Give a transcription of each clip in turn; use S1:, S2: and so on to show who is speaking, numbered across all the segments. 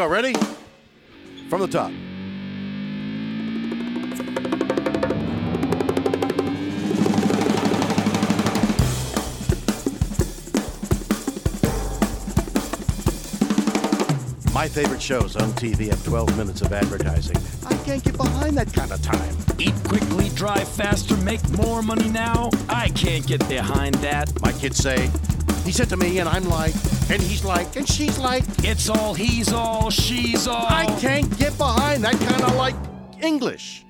S1: go. Ready? From the top. My favorite shows on TV have 12 minutes of advertising. I can't get behind that kind of time.
S2: Eat quickly, drive faster, make more money now. I can't get behind that.
S1: My kids say, he said to me, and I'm like, and he's like, and she's like,
S2: It's all he's all, she's all.
S1: I can't get behind that kind of like English.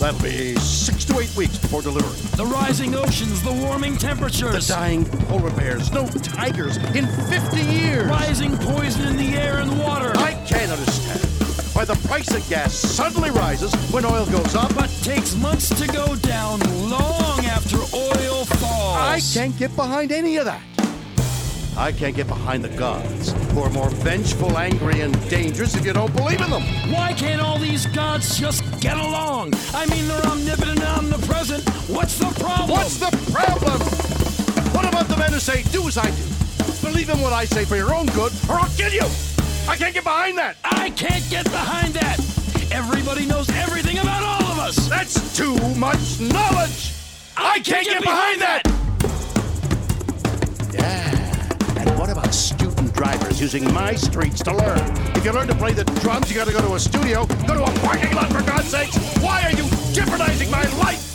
S1: That'll be six to eight weeks before delivery.
S2: The rising oceans, the warming temperatures, The
S1: dying polar bears, no tigers in 50 years.
S2: rising poison in the air and water.
S1: I can't understand why the price of gas suddenly rises when oil goes up.
S2: but takes months to go down long after oil falls.
S1: I can't get behind any of that. I can't get behind the gods, who are more vengeful, angry, and dangerous if you don't believe in them.
S2: Why can't all these gods just get along? I mean, they're omnipotent and omnipresent. What's the problem?
S1: What's the problem? What about the men who say, do as I do? Believe in what I say for your own good, or I'll kill you! I can't get behind that!
S2: I can't get behind that. Everybody knows everything about all of us.
S1: That's too much knowledge! I can't get behind that! Yeah. And what about student drivers using my streets to learn? If you learn to play the drums, you gotta go to a studio, go to a parking lot for God's sakes! Why are you jeopardizing my life?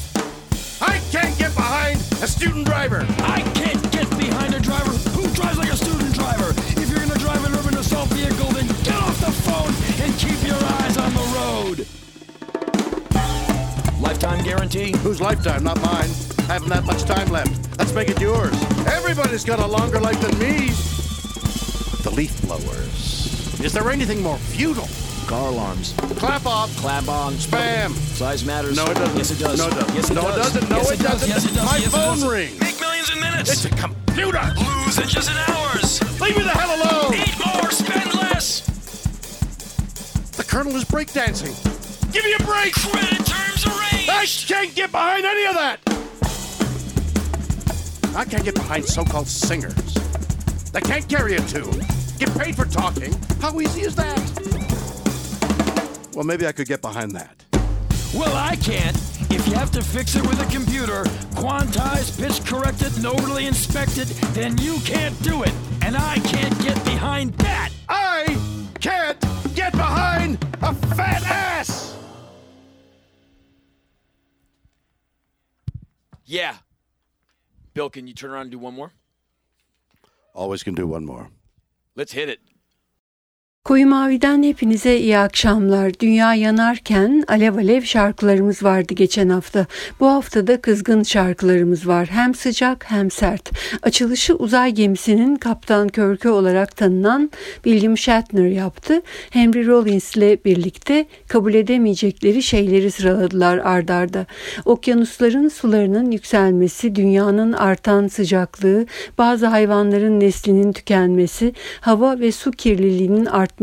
S1: I can't get behind a student driver!
S2: I can't get behind a driver who drives like a student Lifetime guarantee?
S1: Whose lifetime, not mine. I Haven't that much time left. Let's make it yours. Everybody's got a longer life than me. The leaf blowers. Is there anything more futile?
S2: Car alarms.
S1: Clap off.
S2: Clap on.
S1: Spam.
S2: Size matters.
S1: No, it doesn't.
S2: Yes, it does.
S1: No, it doesn't.
S2: Yes, it
S1: No, it
S2: does.
S1: doesn't. No,
S2: Yes,
S1: it doesn't.
S2: Yes, it does.
S1: My
S2: Yes,
S1: phone
S2: does.
S1: rings.
S2: Make millions in minutes.
S1: It's a computer.
S2: Lose inches in hours.
S1: Leave me the hell alone.
S2: Eat more, spend less.
S1: The colonel is breakdancing. Give me a break.
S2: Credit terms arranged.
S1: I can't get behind any of that. I can't get behind so-called singers. They can't carry a tune. Get paid for talking. How easy is that? Well, maybe I could get behind that.
S2: Well, I can't. If you have to fix it with a computer, quantized, pitch corrected, and overly inspect it, then you can't do it. And I can't get behind that.
S1: I can't get behind a fat ass.
S2: Yeah. Bill, can you turn around and do one more?
S1: Always can do one more.
S2: Let's hit it.
S3: Koyu Mavi'den hepinize iyi akşamlar. Dünya yanarken alev alev şarkılarımız vardı geçen hafta. Bu hafta da kızgın şarkılarımız var. Hem sıcak hem sert. Açılışı uzay gemisinin Kaptan Körkü olarak tanınan William Shatner yaptı. Henry Rollins ile birlikte kabul edemeyecekleri şeyleri sıraladılar ardarda. Okyanusların sularının yükselmesi, dünyanın artan sıcaklığı, bazı hayvanların neslinin tükenmesi, hava ve su kirliliğinin artması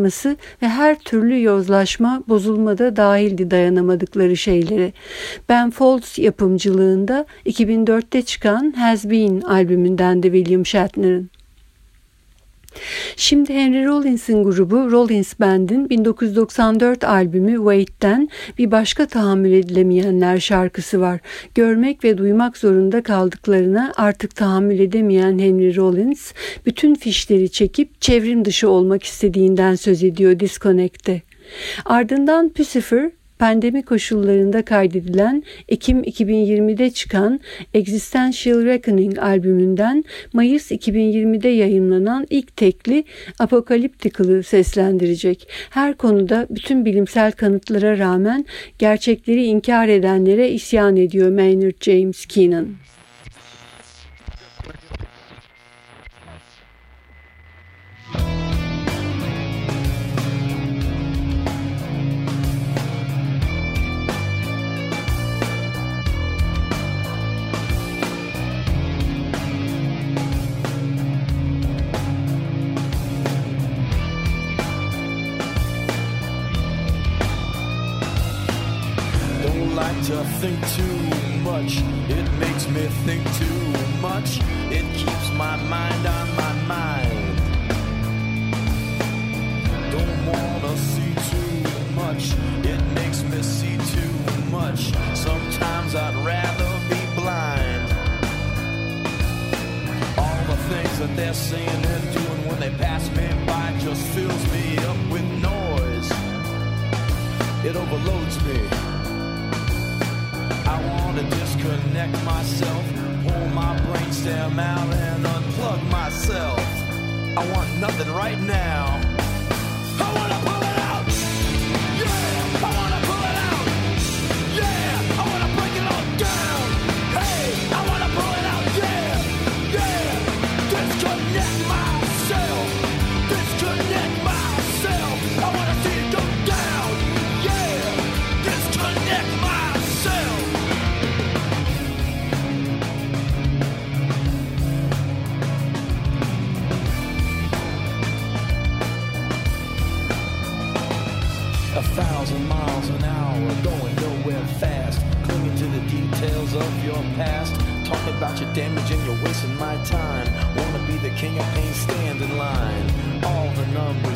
S3: ve her türlü yozlaşma bozulmada dahildi dayanamadıkları şeylere. Ben Folds yapımcılığında 2004'te çıkan Has Been albümünden de William Shatner'ın. Şimdi Henry Rollins'in grubu Rollins Band'in 1994 albümü Wait'ten bir başka tahammül edilemeyenler şarkısı var. Görmek ve duymak zorunda kaldıklarına artık tahammül edemeyen Henry Rollins bütün fişleri çekip çevrim dışı olmak istediğinden söz ediyor Disconnect'te. Ardından Pucifer pandemi koşullarında kaydedilen Ekim 2020'de çıkan Existential Reckoning albümünden Mayıs 2020'de yayınlanan ilk tekli Apocalyptical'ı seslendirecek. Her konuda bütün bilimsel kanıtlara rağmen gerçekleri inkar edenlere isyan ediyor Maynard James Keenan.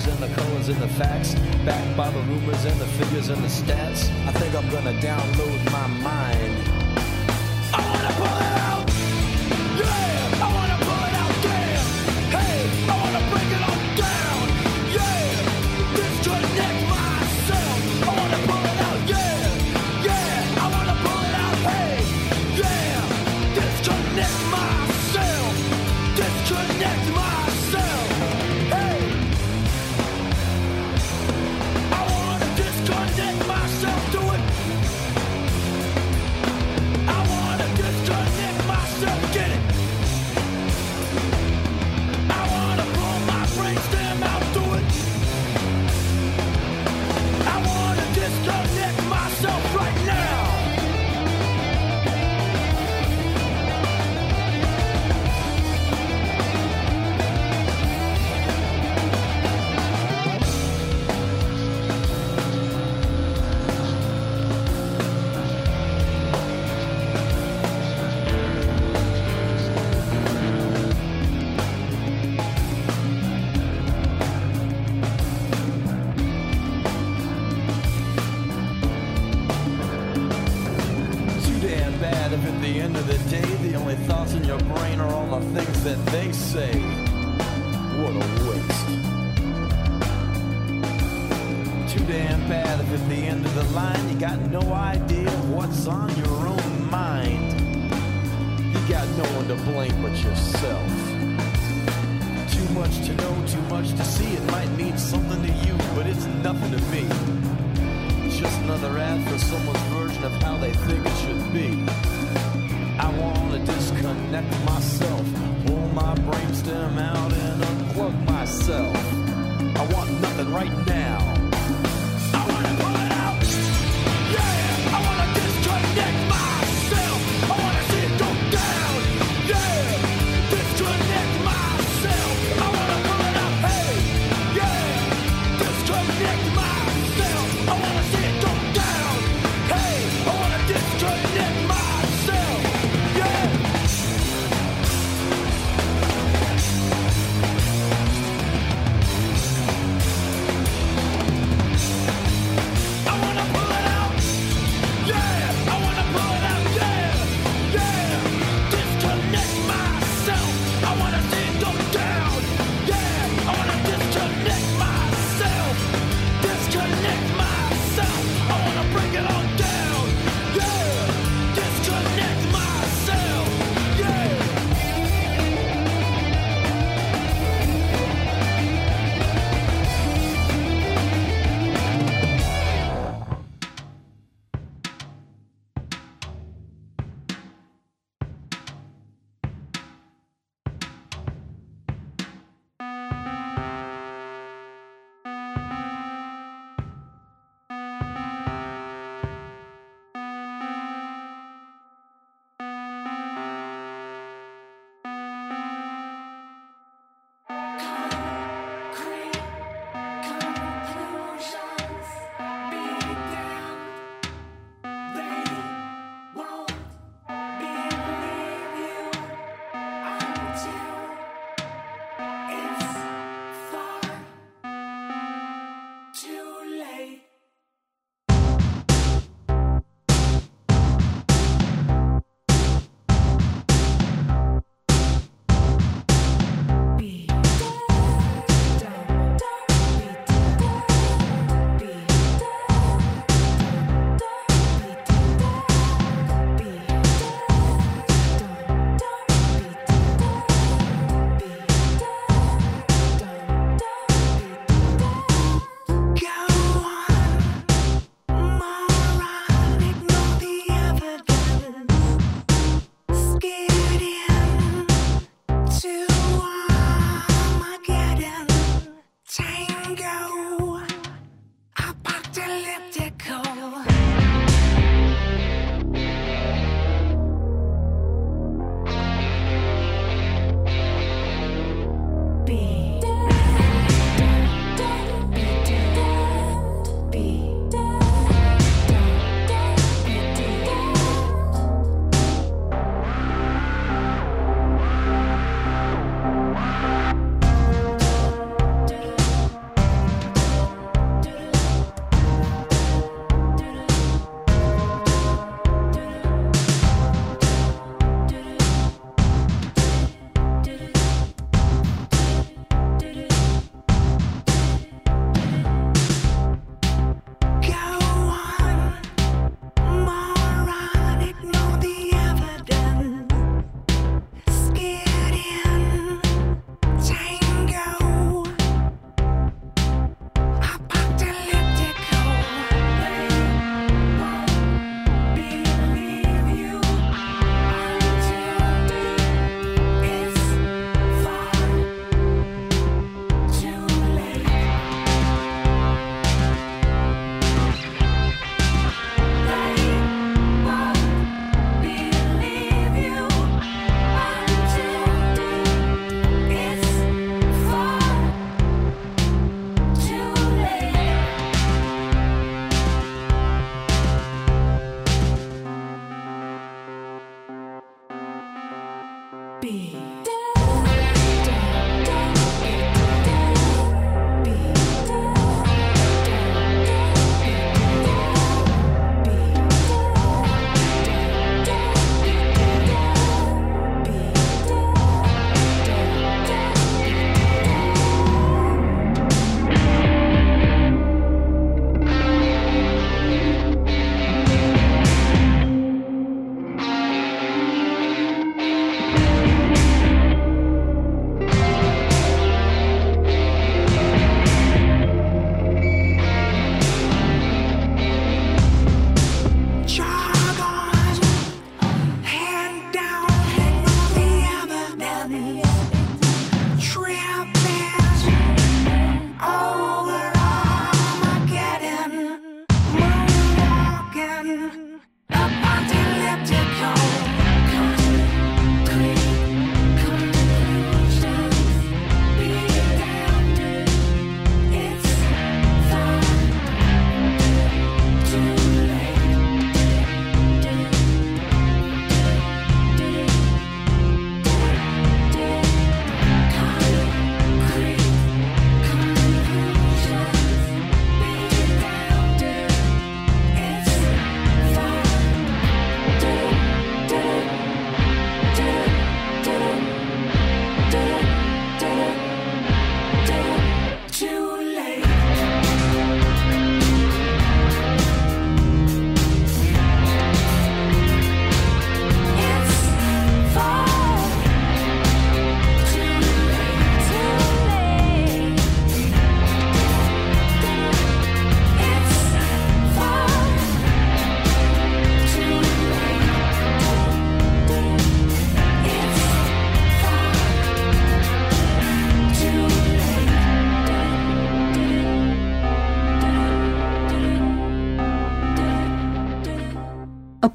S2: and the colors and the facts, backed by the rumors and the figures and the stats. I think I'm gonna download my mind. much to know, too much to see. It might mean something to you, but it's nothing to me. Just another ad for someone's version of how they think it should be. I want to disconnect myself, pull my brainstem out and unplug myself. I want nothing right now.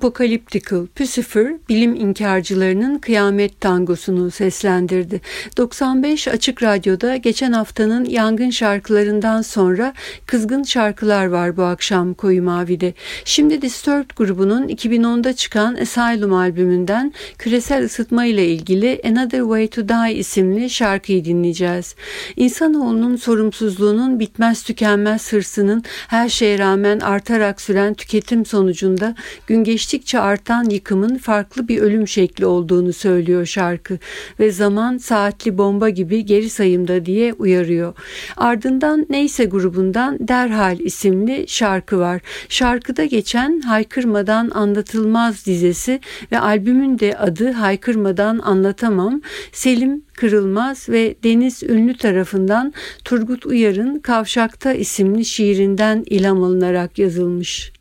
S3: Apocalyptical Pucifer bilim inkarcılarının kıyamet tangosunu seslendirdi. 95 Açık Radyo'da geçen haftanın yangın şarkılarından sonra kızgın şarkılar var bu akşam Koyu Mavi'de. Şimdi Disturbed grubunun 2010'da çıkan Asylum albümünden küresel ısıtma ile ilgili Another Way to Die isimli şarkıyı dinleyeceğiz. İnsanoğlunun sorumsuzluğunun bitmez tükenmez hırsının her şeye rağmen artarak süren tüketim sonucunda gün geçti geçtikçe artan yıkımın farklı bir ölüm şekli olduğunu söylüyor şarkı ve zaman saatli bomba gibi geri sayımda diye uyarıyor. Ardından Neyse grubundan Derhal isimli şarkı var. Şarkıda geçen Haykırmadan Anlatılmaz dizesi ve albümün de adı Haykırmadan Anlatamam. Selim Kırılmaz ve Deniz Ünlü tarafından Turgut Uyar'ın Kavşakta isimli şiirinden ilham alınarak yazılmış.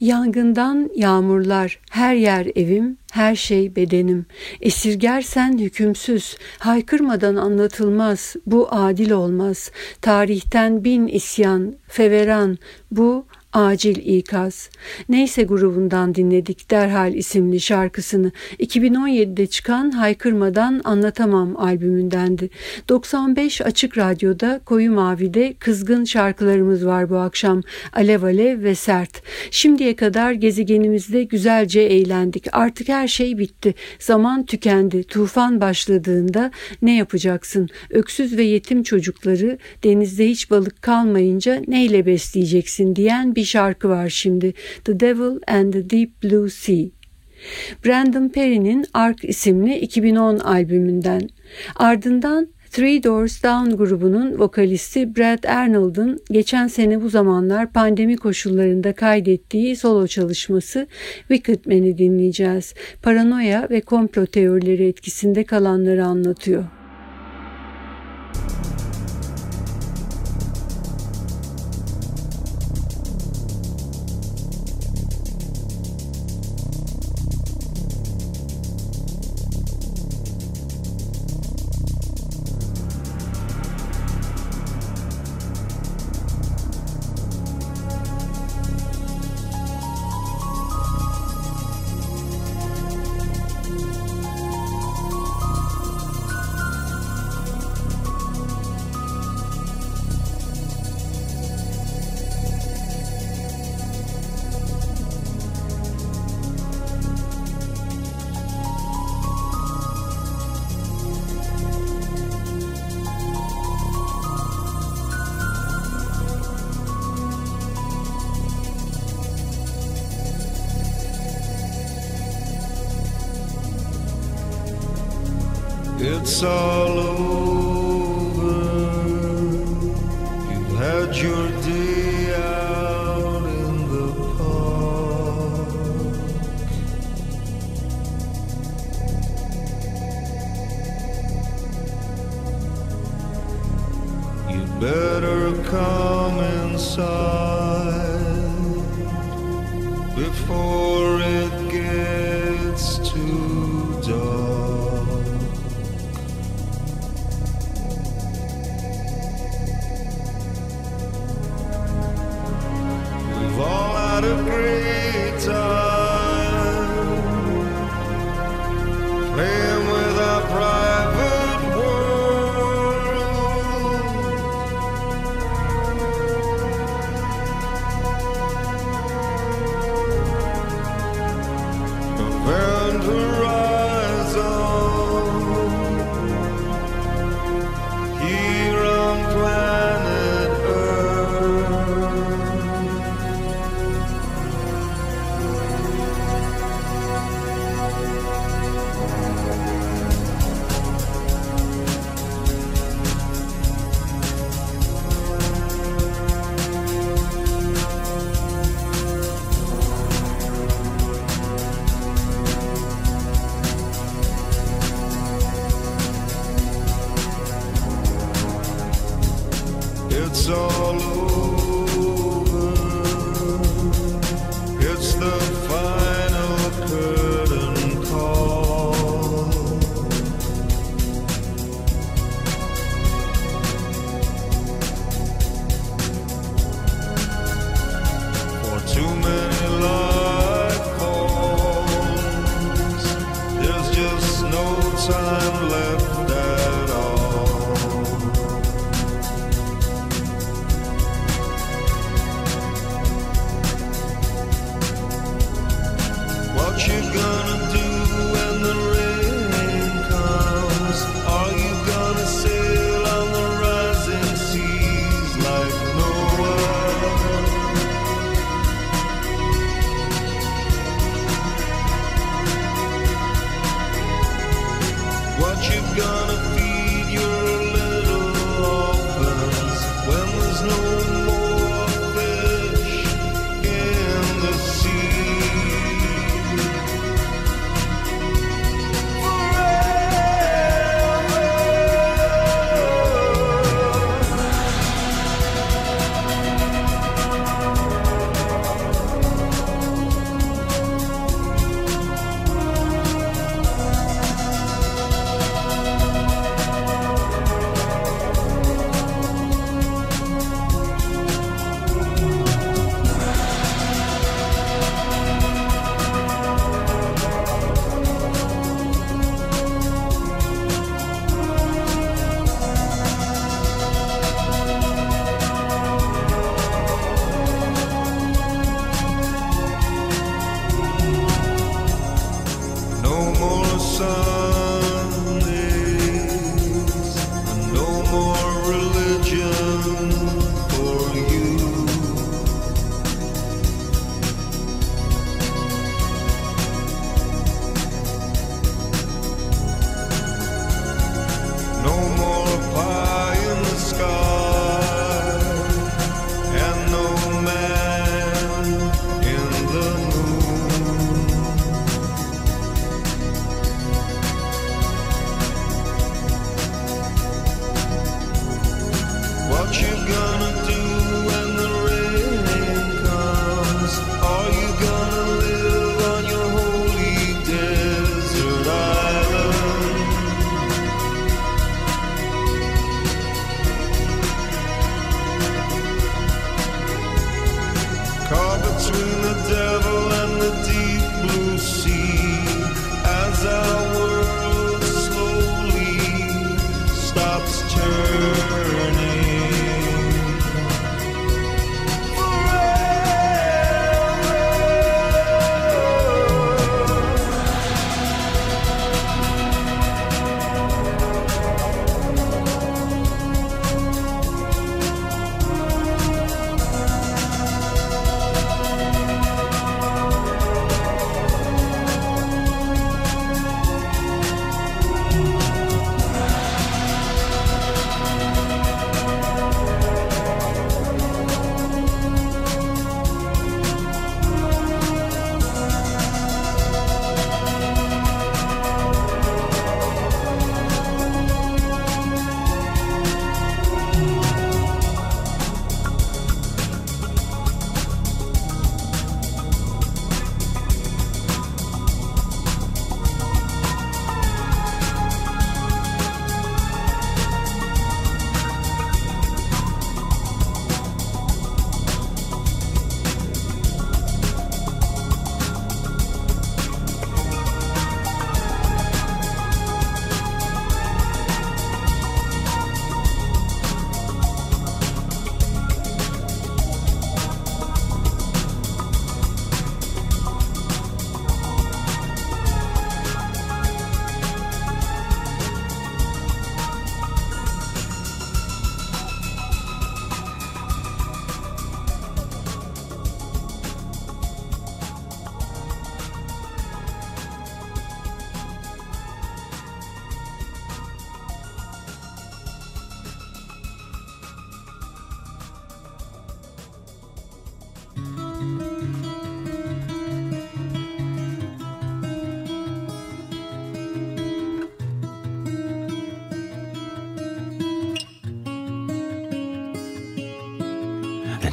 S3: Yangından yağmurlar, her yer evim, her şey bedenim. Esirgersen hükümsüz, haykırmadan anlatılmaz, bu adil olmaz. Tarihten bin isyan, feveran, bu Acil ikaz. Neyse grubundan dinledik Derhal isimli şarkısını. 2017'de çıkan Haykırmadan Anlatamam albümündendi. 95 Açık Radyo'da Koyu Mavi'de kızgın şarkılarımız var bu akşam. Alev alev ve sert. Şimdiye kadar gezegenimizde güzelce eğlendik. Artık her şey bitti. Zaman tükendi. Tufan başladığında ne yapacaksın? Öksüz ve yetim çocukları denizde hiç balık kalmayınca neyle besleyeceksin diyen bir bir şarkı var şimdi. The Devil and the Deep Blue Sea. Brandon Perry'nin Ark isimli 2010 albümünden. Ardından Three Doors Down grubunun vokalisti Brad Arnold'un geçen sene bu zamanlar pandemi koşullarında kaydettiği solo çalışması Wicked Man'i dinleyeceğiz. Paranoya ve komplo teorileri etkisinde kalanları anlatıyor.
S4: It's all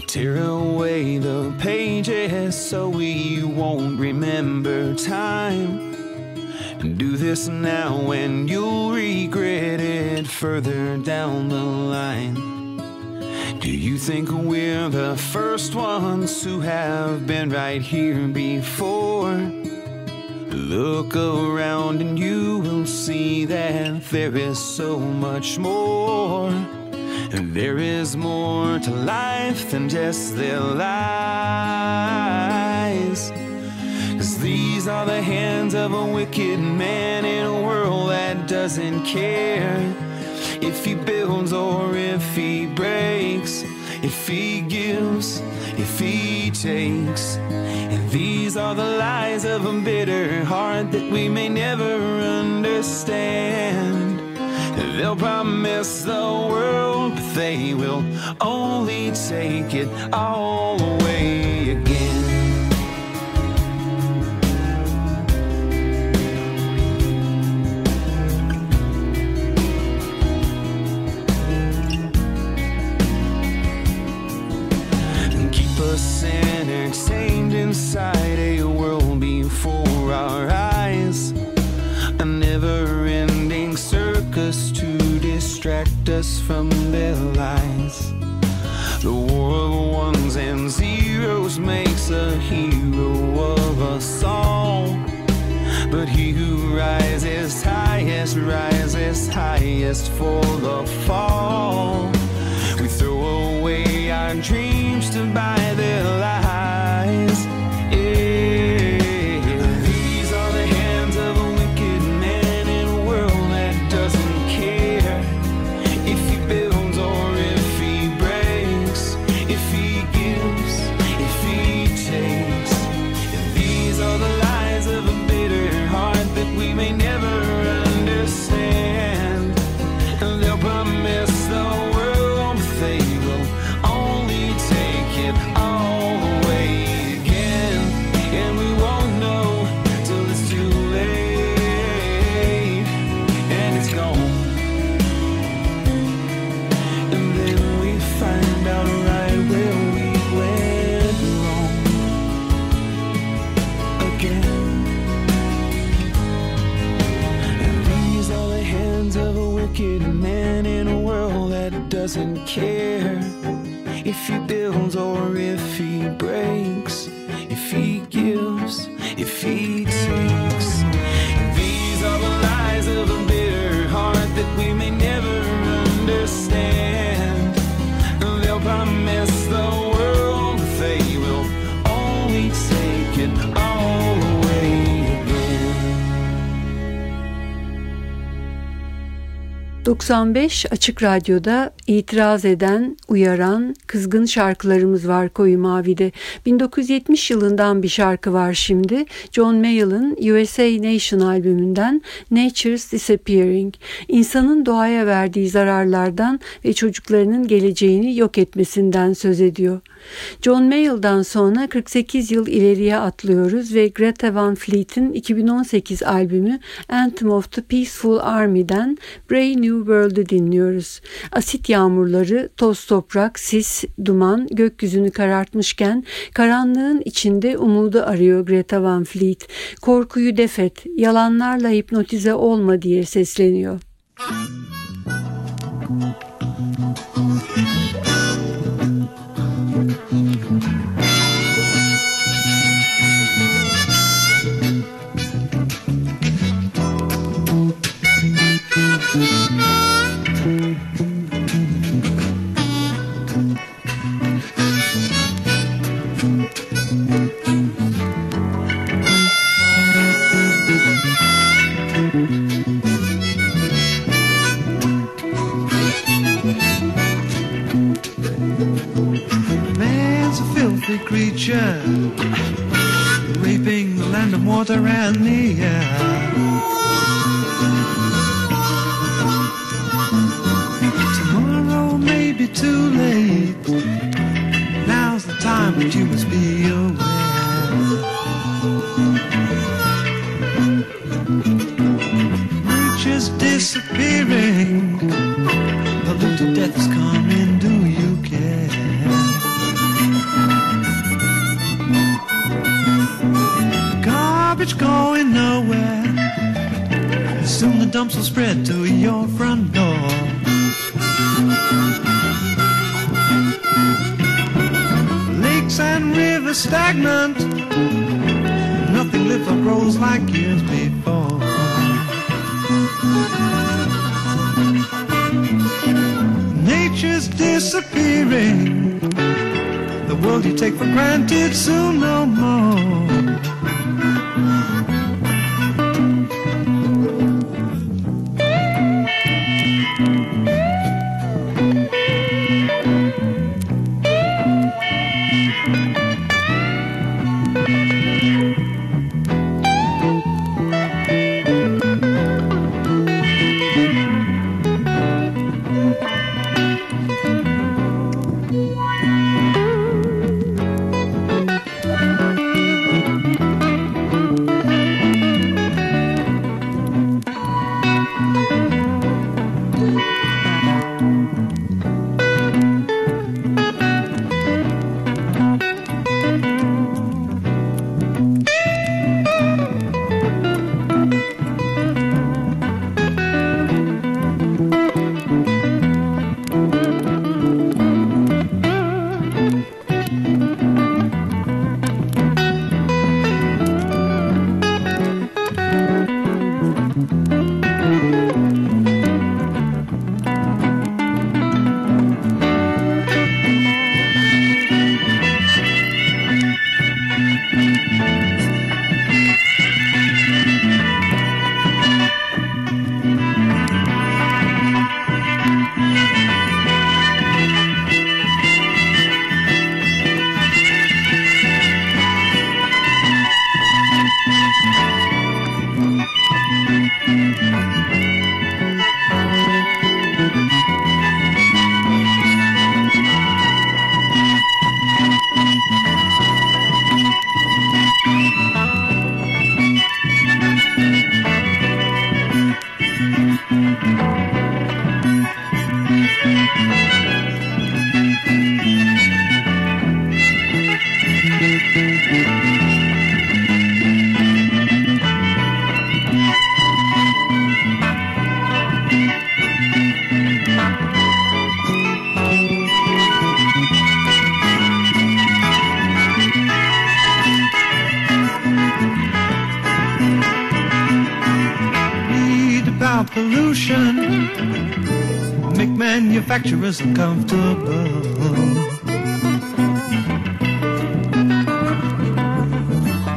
S5: tear away the pages so we won't remember time. And do this now and you'll regret it further down the line. Do you think we're the first ones who have been right here before? Look around and you will see that there is so much more. There is more to life than just their lies. Cause these are the hands of a wicked man in a world that doesn't care if he builds or if he breaks, if he gives, if he takes. And these are the lies of a bitter heart that we may never understand. They'll promise the world, but they will only take it all away again. keep us entertained inside a world before our eyes. Distract us from their lies. The war of ones and zeros makes a hero of us all. But he who rises highest rises highest for the fall. We throw away our dreams to buy
S3: 95 Açık Radyo'da itiraz eden, uyaran, kızgın şarkılarımız var Koyu Mavi'de. 1970 yılından bir şarkı var şimdi. John Mayall'ın USA Nation albümünden Nature's Disappearing. İnsanın doğaya verdiği zararlardan ve çocuklarının geleceğini yok etmesinden söz ediyor. John Mayall'dan sonra 48 yıl ileriye atlıyoruz ve Greta Van Fleet'in 2018 albümü Anthem of the Peaceful Army'den Brave New World'u dinliyoruz. Asit yağmurları, toz toprak, sis, duman gökyüzünü karartmışken karanlığın içinde umudu arıyor Greta Van Fleet. Korkuyu defet, yalanlarla hipnotize olma diye sesleniyor.
S6: Man's creature, raping the land and water and the air. Tomorrow may be too late. Now's the time, that you must be aware. Nature's disappearing. Will spread to your front door. Lakes and rivers stagnant. Nothing lives or grows like years before. Nature's disappearing. The world you take for granted soon no more. Manufacturers uncomfortable.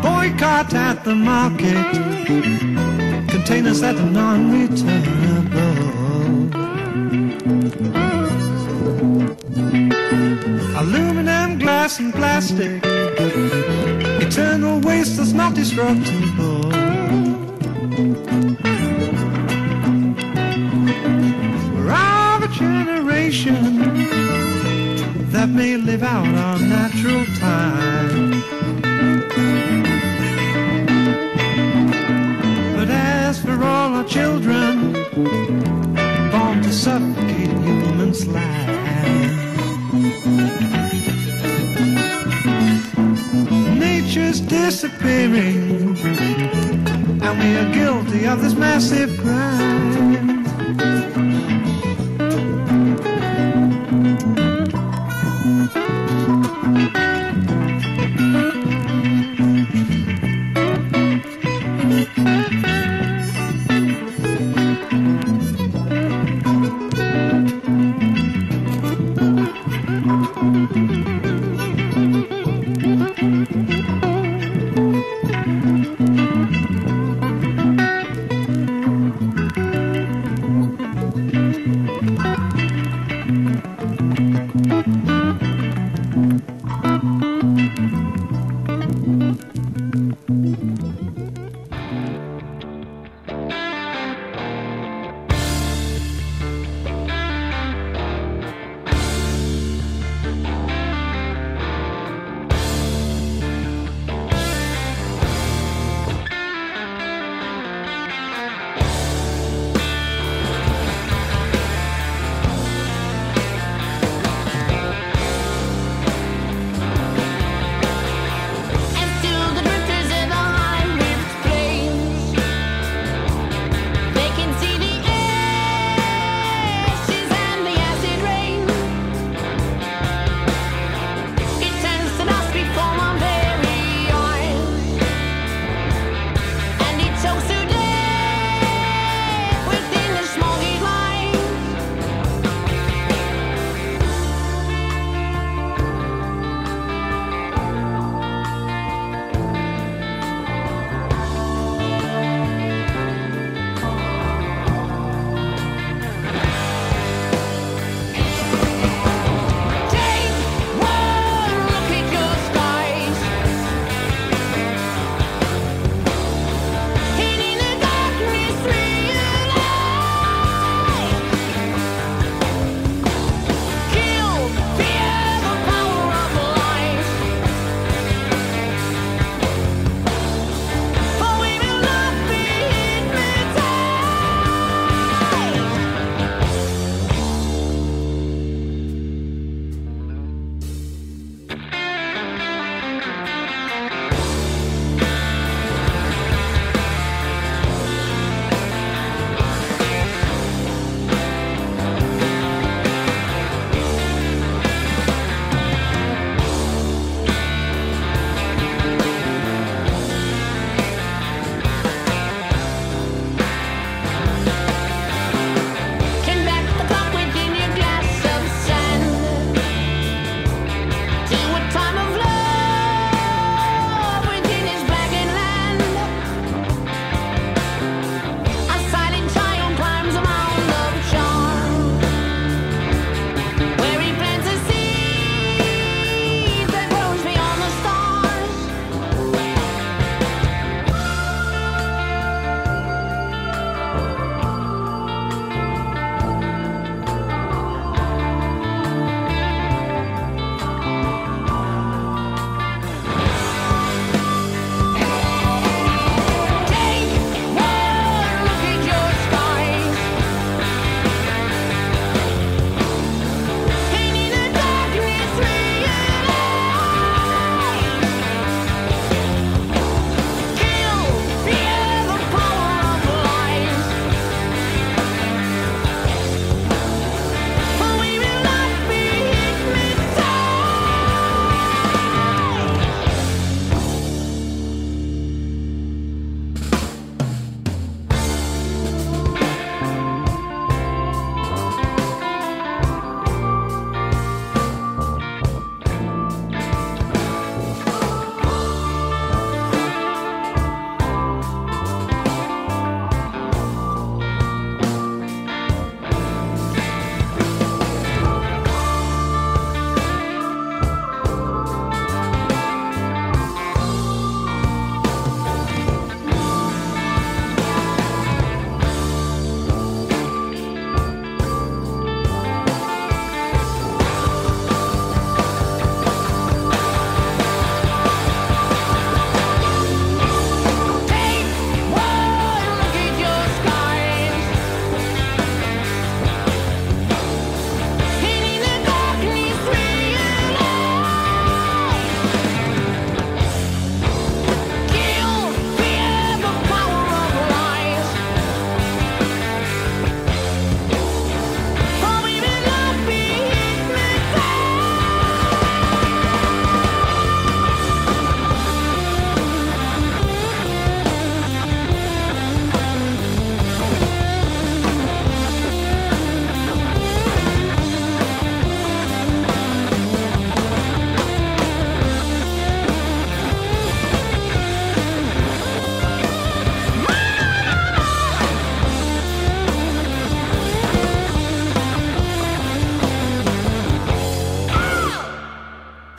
S6: Boycott at the market, containers that are non-returnable. Aluminum, glass, and plastic, eternal waste that's not destructible. May live out our natural time. But as for all our children, born to suffocate a human's life. Nature's disappearing, and we are guilty of this massive crime.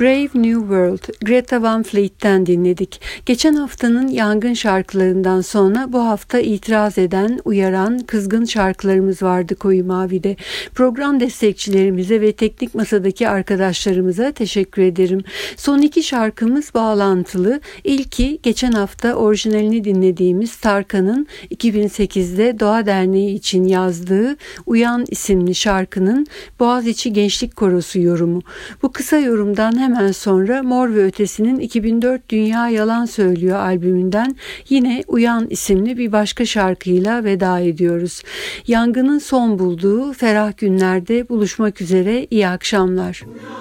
S7: Brave New World, Greta Van Fleet'ten dinledik. Geçen haftanın yangın şarkılarından sonra bu hafta itiraz eden, uyaran, kızgın şarkılarımız vardı Koyu Mavi'de. Program destekçilerimize ve teknik masadaki arkadaşlarımıza teşekkür ederim. Son iki şarkımız bağlantılı. İlki geçen hafta orijinalini dinlediğimiz Tarkan'ın 2008'de Doğa Derneği için yazdığı Uyan isimli şarkının Boğaziçi Gençlik Korosu yorumu. Bu kısa yorumdan hemen sonra Mor ve Ötesi'nin 2004 Dünya Yalan Söylüyor albümünden yine Uyan isimli bir başka şarkıyla veda ediyoruz. Yangının son bulduğu ferah günlerde buluşmak üzere iyi akşamlar. Uyan.